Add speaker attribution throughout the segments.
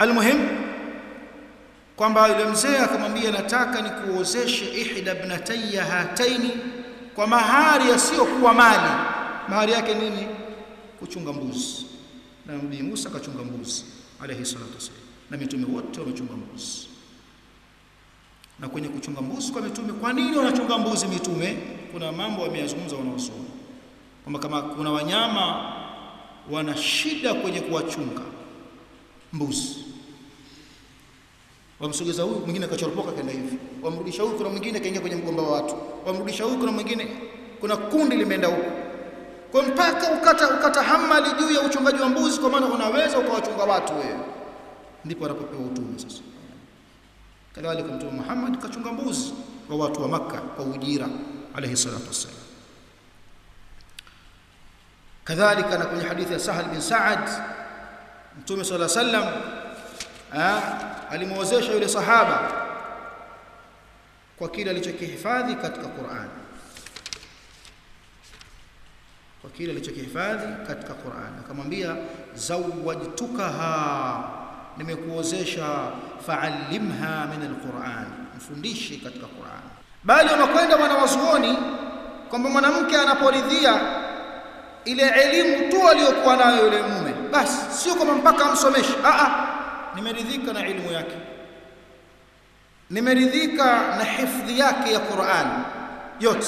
Speaker 1: almuhim kwamba yule mzee akamwambia nataka nikuozeshe ihda ibnatayya hataini kwa mahari yasiyokuwa mali. Mahari yake nini? Kuchunga mbuzi. Na nabii Musa akachunga mbuzi alayhi salatu wasallam na mitume wote wamechunga mbuzi. Na kwenye kuchunga mbuzi kwa mitume kwa nini wanachunga mbuzi mitume? Kuna mambo wameyazungumza wanaosoma. Kwamba kama kuna wanyama wana shida kwenye kuwachunga mbuzi wamsogeza huyu mwingine akachoropoka kaenda hivi. Wamrudisha huyu kuna mwingine kaingia kwenye mgomba wa watu. Wamrudisha huyu kuna mwingine kuna kundi limeenda huko. Kwa mpaka ukata ukata hamali juu ya uchungaji wa mbuzi kwa maana unaweza ukawachunga watu wewe. Ndipo anapopewa utume sasa. Kadhalika mtume Muhammad kachunga mbuzi kwa watu wa maka kwa ujira alayhi salatu wassalam. Kadhalika na kwenye hadithi ya Sahal bin Sa'ad mtume sallallahu alayhi wasallam alimwozesha yule sahaba kwa kile alichokihifadhi katika Qur'an. Kwa kile alichokihifadhi katika Qur'an. Akamwambia zawajtukaha nimekuozesha fa'allimha min alquran. Mfundishe katika Qur'an. Bali wanakwenda wanawazuoni kwamba mwanamke anaporidhia ile elimu tu aliyokuwa nayo yule mume. Basi sio kwamba mpaka amsomeshe. A a nimeridhika na elimu yake nimeridhika na hifdhi yake ya Qur'an yote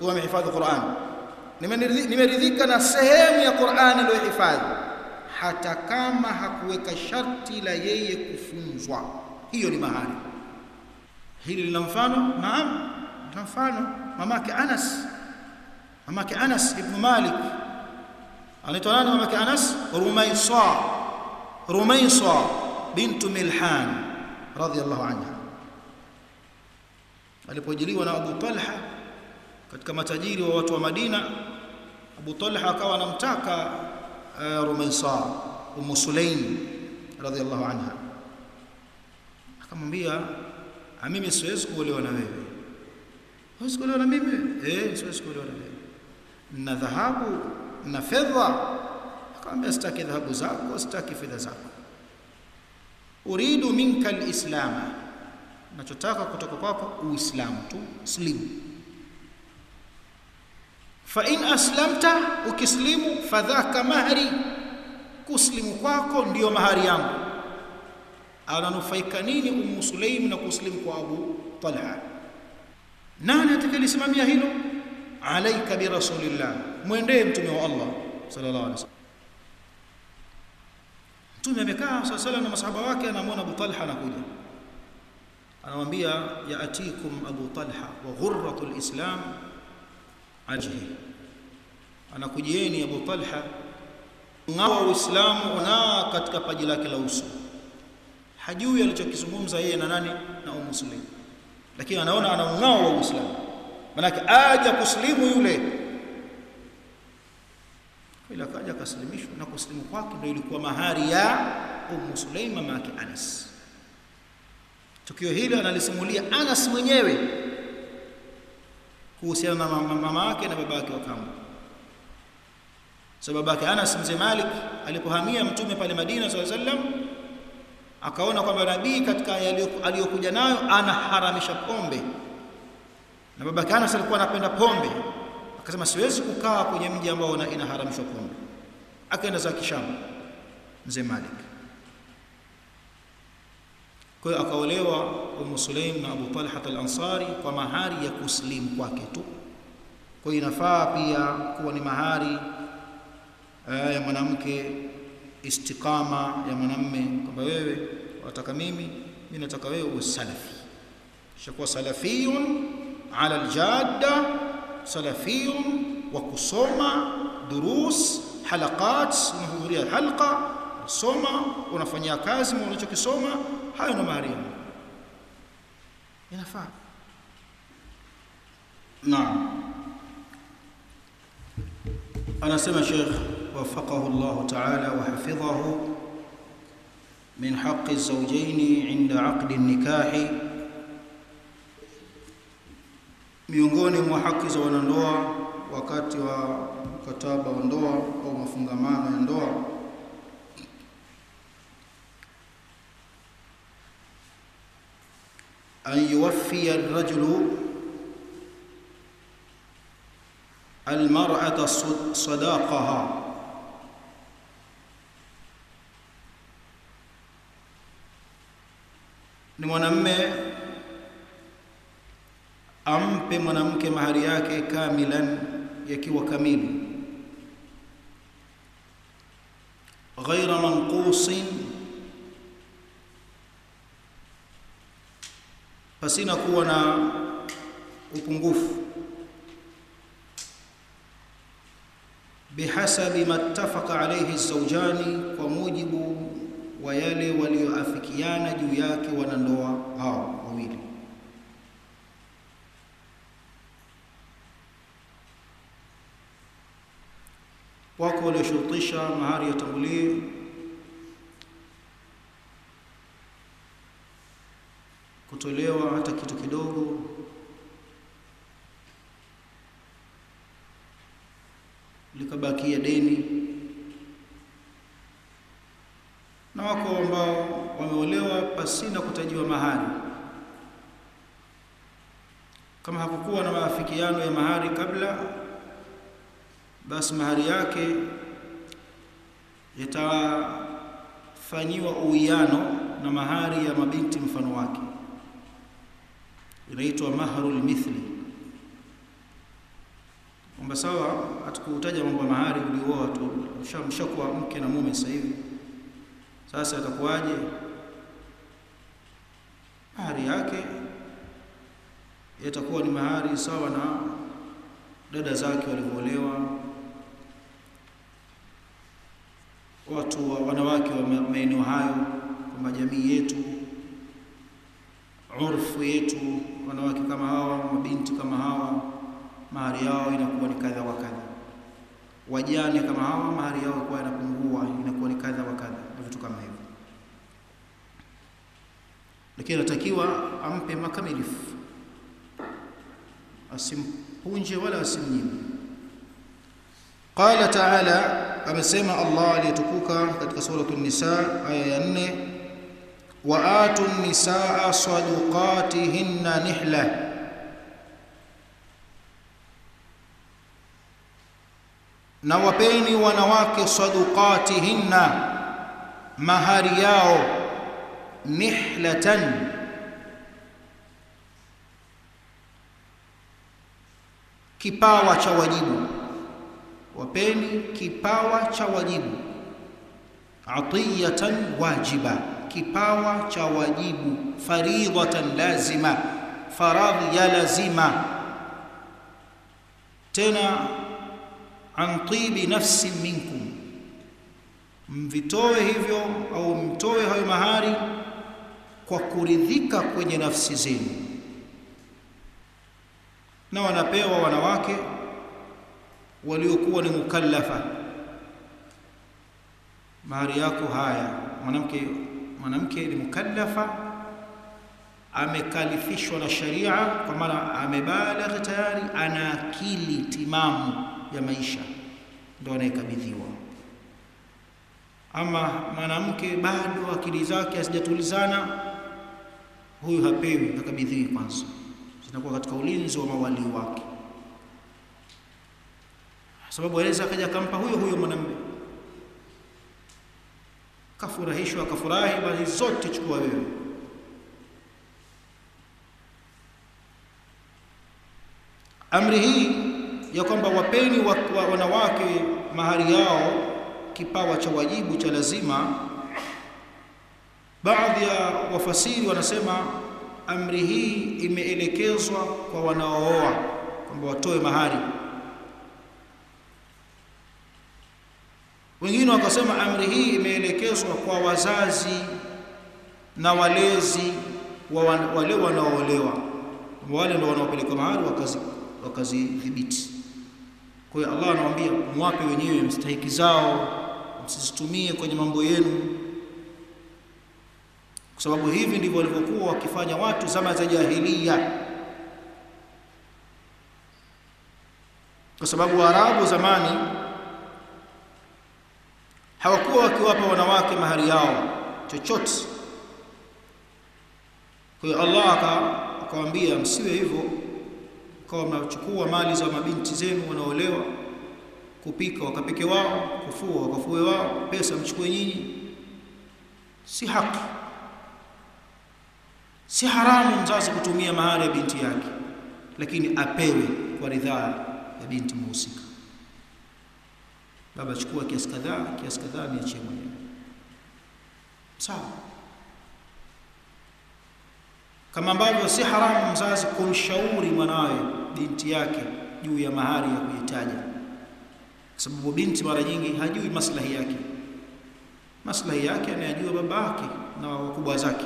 Speaker 1: huwa amehifadhi Qur'an nimeridhika na sehemu ya Qur'an aliyohifadhi hata kama hakuweka sharti la yeye kufunzwa hiyo ni mahari hili lina mfano naam lina mfano mamake Anas mamake Anas ibn Malik anaitwa nani mamake Anas Rumaysa Rumaysa bintu Milhan radhiyallahu anha. Alipojiliwa na Abu Talha katika matajiri wa watu wa Madina Abu Talha akawa anamtaka uh, Rumaysa Umm Sulaim radhiyallahu anha. Akamwambia mimi siwezi kuolewa na wewe. Huwezi kuolewa na mimi? Eh siwezi kuolewa na wewe. Na dhahabu na fedha? Akamwambia sitaki dhahabu zako sitaki fedha zako uridu minka lislama nachotaka kutoka kwako uislamu tu slimu fa in aslamta ukislimu fadhaka mahri. Kuslimu kwako ndiyo mahari yangu. Ananufaika nini ummu sulaim na kuslimu kwa abu talha? Nani atakalisimamia hilo? Alaika bi rasulillah. Mwendee mtume wa allah sallallahu alaihi wasallam mtume amekaa sallallahu alaihi na masahaba wake anamwona abu talha anakuja anamwambia yaatikum abu talha wa ghurratul islam ajhi anakujieni abu talha ngawa uislamu una katika paji lake la uso hajui alichokizungumza yeye na nani na umu sulaim lakini anaona ana ungao wa uislamu manake aja kuslimu yule ila kaja kaslimishwa na kuslimu kwake ndio ilikuwa mahari ya Ummu Sulaima yake anas. Tukio hilo analisimulia anas mwenyewe kuhusiana na mama yake na baba yake wa kambo. Sababu yake Anas mzee Malik alipohamia mtume pale Madina sallallahu alaihi wasallam akaona kwamba nabii katika aliyokuja nayo anaharamisha pombe. Na baba yake Anas alikuwa anapenda pombe akasema siwezi kukaa kwenye mji ambao inaharamishwa pombe akaenda za Kisham mzee Malik. Kwa akaolewa Umu Sulaim na Abu Talha al-Ansari kwa mahari ya kuslimu kwake tu. Kwa inafaa pia kuwa ni mahari ya mwanamke istiqama ya mwanamme kwamba wewe wataka mimi mimi nataka wewe uwe salafi. Shakuwa salafiyun ala aljadda salafiyun wa kusoma durus halaqat unahudhuria halqa soma unafanyia kazi unachokisoma hayo ndo mahari inafaa naam anasema Sheikh وفقه الله تعالى وحفظه من حق الزوجين عند عقد النكاح miongoni mwa haki za wanandoa wakati wa mkataba wa ndoa au mafungamano ya ndoa an yuwaffiya ar-rajulu al-mar'ata sadaqaha ni mwanamme ampe mwanamke mahari yake kamilan yakiwa kamili. Ghaira manqusin pasina kuwa na upungufu. Bihasabi mattafaqa alayhi zawjani kwa mujibu wa yale walioafikiana juu yake wanandoa hao wawili wako walioshurutisha mahari yatangulie kutolewa hata kitu kidogo. Likabakia deni. Na wako ambao wameolewa pasina kutajiwa mahari. Kama hakukuwa na maafikiano ya mahari kabla basi mahari yake yatafanyiwa uwiano na mahari ya mabinti mfano wake. Inaitwa mahrul mithli. Kwamba sawa hatukutaja mambo ya mahari ulioa tu mshakuwa mke na mume sasa hivi. Sasa atakuwaje? Mahari yake yatakuwa ni mahari sawa na dada zake walivyoolewa watu wa wanawake wa maeneo hayo kwamba jamii yetu urfu yetu wanawake kama hawa mabinti kama hawa mahari yao inakuwa ni kadha wa kadha. Wajane kama hawa mahari yao kwa inapungua inakuwa ni kadha wa kadha na vitu kama hivyo. Lakini anatakiwa ampe makamilifu. Asimpunje wala asimnyime. Qala ta'ala amesema Allah aliyetukuka katika suratul nisa aya ya 4 wa atu nisaa sadukatihinna nihla. Na wapeni wanawake sadukatihinna, mahari yao nihlatan. Kipawa cha wajibu wapeni kipawa cha wajibu. Atiyatan wajiba. Kipawa cha wajibu. Faridhatan lazima. Faradhi ya lazima. Tena an tibi nafsi minkum. Mvitoe hivyo au mtoe hayo mahari kwa kuridhika kwenye nafsi zenu. Na wanapewa wanawake waliokuwa ni mukallafa. Mahari yako haya mwanamke mwanamke ni mukallafa amekalifishwa na sharia kwa maana amebalagha tayari ana akili timamu ya maisha ndio anayekabidhiwa. Ama mwanamke bado akili zake hazijatulizana huyu hapewi hakabidhiwi kwanza. Zinakuwa katika ulinzi wa mawali wake sababu aweza akaja akampa huyo huyo mwanamume. Kafurahishwa akafurahi bali zote chukua wewe. Amri hii ya kwamba wapeni wa, wa, wanawake mahari yao kipawa cha wajibu cha lazima baadhi ya wafasiri wanasema amri hii imeelekezwa kwa wanaooa kwamba watoe mahari wengine wakasema amri hii imeelekezwa kwa wazazi na walezi wa wale wanaoolewa. Wale ndio wanaopeleka mahali wakazi wakazidhibiti. Kwa hiyo Allah anawaambia mwape wenyewe mstahiki zao msizitumie kwenye mambo yenu. Kwa sababu hivi ndivyo walivyokuwa wakifanya watu zama za jahiliya. Kwa sababu Waarabu zamani hawakuwa wakiwapa wanawake mahari yao chochote Kwa hiyo Allah akawaambia msiwe hivyo, kwa mnachukua mali za mabinti zenu wanaolewa, kupika wakapike wao, kufua wakafue wao, pesa mchukue nyinyi. Si haki, si haramu mzazi kutumia mahari ya binti yake, lakini apewe kwa ridhaa ya binti muhusika. Baba, chukua kiasi kadhaa, kiasi kadhaa niachie mwenyewe, sawa kama ambavyo si haramu mzazi kumshauri mwanawe binti yake juu ya mahari ya kuhitaja, kwa sababu binti mara nyingi hajui maslahi yake. Maslahi yake anayajua baba yake na wakubwa zake.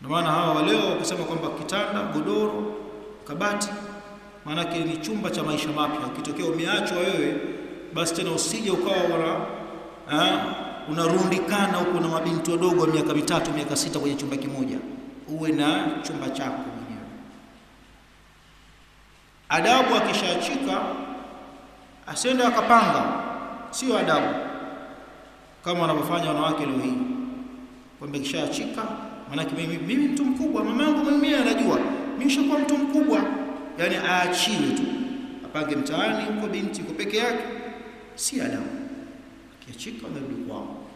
Speaker 1: Ndio maana hawa waleo wakisema kwamba kitanda, godoro, kabati, maanake ni chumba cha maisha mapya. Ukitokea umeachwa wewe, basi tena usije ukawa una unarundikana huko na mabinti wadogo wa miaka mitatu miaka sita kwenye chumba kimoja. Uwe na chumba chako mwenyewe. Adabu akishaachika asiende akapanga, sio adabu kama wanavyofanya wanawake leo hii, kwamba kishaachika, maanake mimi, mimi mtu mkubwa, mama yangu mimi anajua mimi nishakuwa mtu mkubwa, yani aachiwe tu. Apange mtaani huko, binti uko peke yake, si adabu. Akiachika amerudi kwao,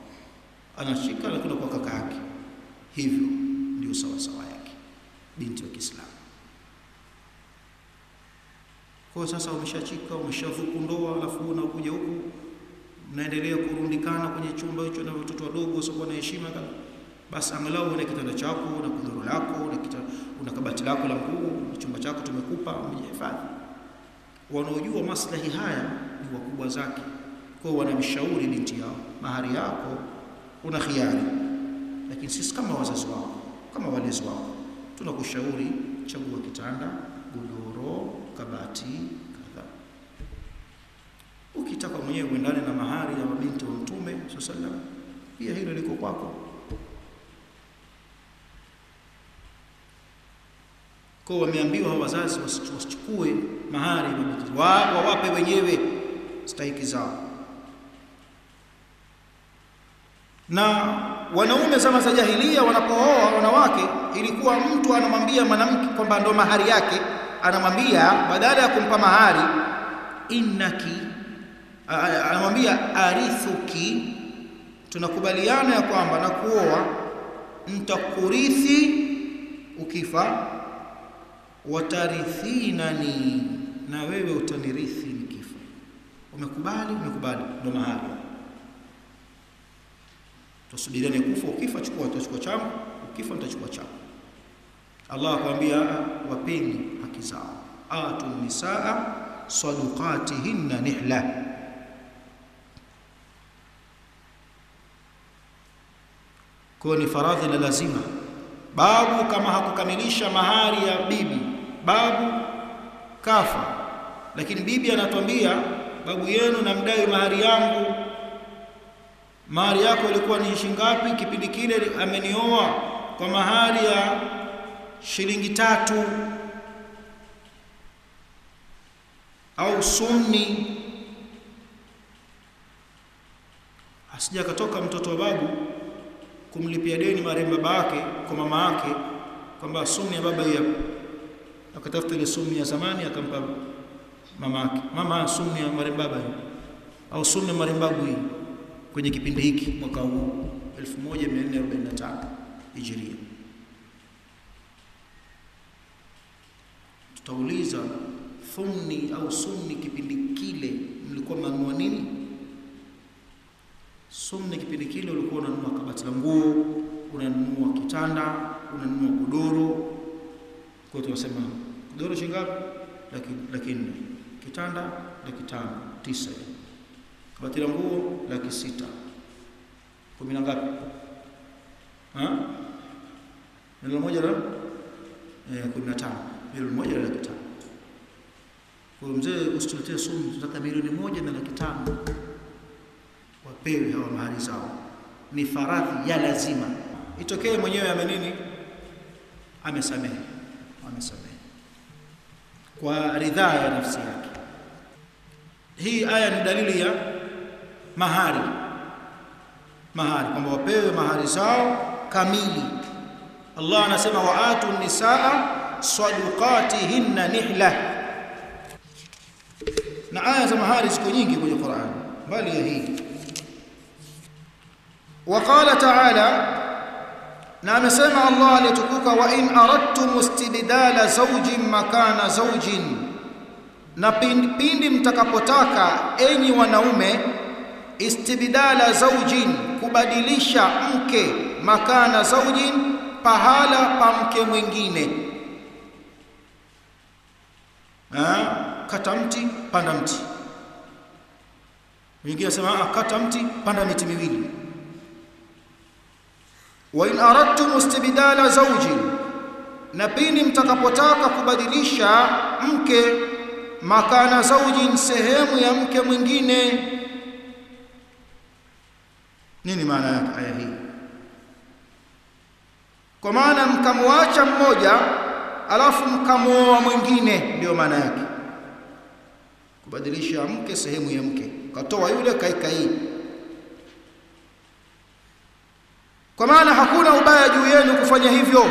Speaker 1: anashika anakwenda kwa kaka yake. Hivyo ndio sawasawa yake. Binti wa Kiislamu. Kwa sasa umeshachika, umeshavuku ndoa, alafu unakuja huku mnaendelea kurundikana kwenye chumba hicho na watoto wadogo wasiokuwa na heshima, basi angalau una kitanda chako na kudhuru lako na una kabati lako la nguo, chumba chako tumekupa, umejihifadhi. Wanaojua maslahi haya ni wakubwa zake kwa wanamshauri binti yao, mahari yako una khiari, lakini sisi kama wazazi wako, kama walezi wako, tunakushauri chagua kitanda, godoro, kabati kadha. Ukitaka mwenyewe uendane na mahari ya mabinti wa Mtume sallallahu alaihi wasallam, pia hilo liko kwako. Kwa wameambiwa wazazi wasichukue mahari mabinti wao, wawape wenyewe stahiki zao. Na wanaume zama za jahilia wanapooa wanawake, ilikuwa mtu anamwambia mwanamke kwamba ndo mahari yake, anamwambia badala ya kumpa mahari, innaki, anamwambia arithuki, tunakubaliana ya kwamba na kuoa ntakurithi ukifa, watarithinani, na wewe utanirithi nikifa. Umekubali? Umekubali, ndo mahali Tusubiriane kufa, ukifa chukua, utachukua changu, ukifa nitachukua changu. Allah akwambia wapeni haki zao, atu nisaa sadukatihinna nihla. Kwa ni faradhi la lazima. Babu kama hakukamilisha mahari ya bibi, babu kafa, lakini bibi anatwambia babu yenu namdai mahari yangu mahari yako ilikuwa ni shilingi ngapi? Kipindi kile amenioa kwa mahari ya shilingi tatu au sumni. Asija akatoka mtoto wa babu kumlipia deni marehemu baba yake kwa mama yake, kwamba sumni ya baba hii, akatafuta ile sumu ya zamani akampa mama yake, mama, sumu ya marembaba hiyo au sumu ya marembabu hii kwenye kipindi hiki mwaka huu 1445 Hijria. Tutauliza, thumni au sumni kipindi kile mlikuwa mnanua nini? Sumni kipindi kile ulikuwa unanunua kabati la nguo, unanunua kitanda, unanunua godoro. Kwa tunasema godoro shingapi? ngapi? Laki nne, kitanda laki tano, tisa kabati la nguo laki sita, kumi na ngapi? Milioni moja na eh, kumi na tano, milioni moja na laki tano. Kwa mzee, usituletee sumu, tunataka milioni moja na laki tano wapewe hawa mahali zao, ni faradhi ya lazima. Itokee mwenyewe amenini amesamehe, amesamehe kwa ridhaa ya nafsi yake. Hii aya ni dalili ya mahari, mahari kwamba wapewe mahari zao kamili, Allah anasema waatu nisaa sadukatihinna nihla na aya za mahari ziko nyingi kwenye Qur'an bali ya hii وقال تعالى na amesema Allah aliyetukuka wa in aradtum istibdala zawjin makana zawjin. Na pindi pindi mtakapotaka enyi wanaume istibdala zawjin kubadilisha mke makana zawjin pahala pa mke mwingine. Ha? kata mti panda mti. Mwingine asema kata mti panda miti miwili wa in aradtum istibdala zawjin na pindi mtakapotaka kubadilisha mke makana zaujin sehemu ya mke mwingine. Nini maana ya aya hii? Kwa maana mkamwacha mmoja alafu mkamwoa mwingine ndio maana yake. Kubadilisha mke sehemu ya mke katoa yule kaika hii kwa maana hakuna ubaya juu yenu kufanya hivyo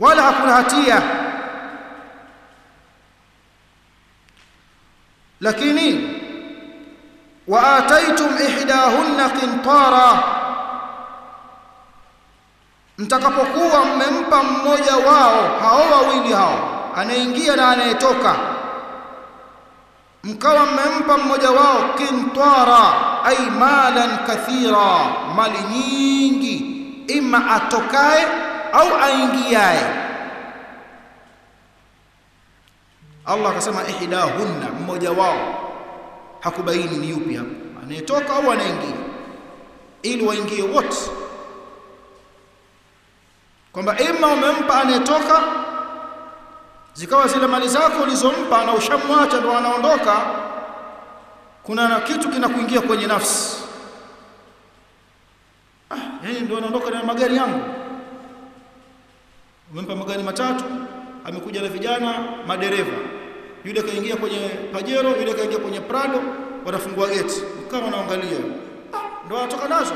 Speaker 1: wala hakuna hatia. Lakini wa ataitum ihdahunna qintara mtakapokuwa mmempa mmoja wao hao wawili hao anaingia na anayetoka mkawa mmempa mmoja wao kintwara ay malan kathira mali nyingi. Ima atokae au aingiae? Allah akasema ihdahunna mmoja wao. Hakubaini ni yupi hapo. Anayetoka au anaingia? Ili waingie wote. Kwamba ima umempa anayetoka zikawa zile mali zako ulizompa na ushamwacha ndo anaondoka kuna na kitu kinakuingia kwenye nafsi. Ah yeye ndo anaondoka na magari yangu. Umempa magari matatu amekuja na vijana madereva. Yule kaingia kwenye pajero yule kaingia kwenye prado wanafungua geti. Kama wanaangalia ah ndo anatoka nazo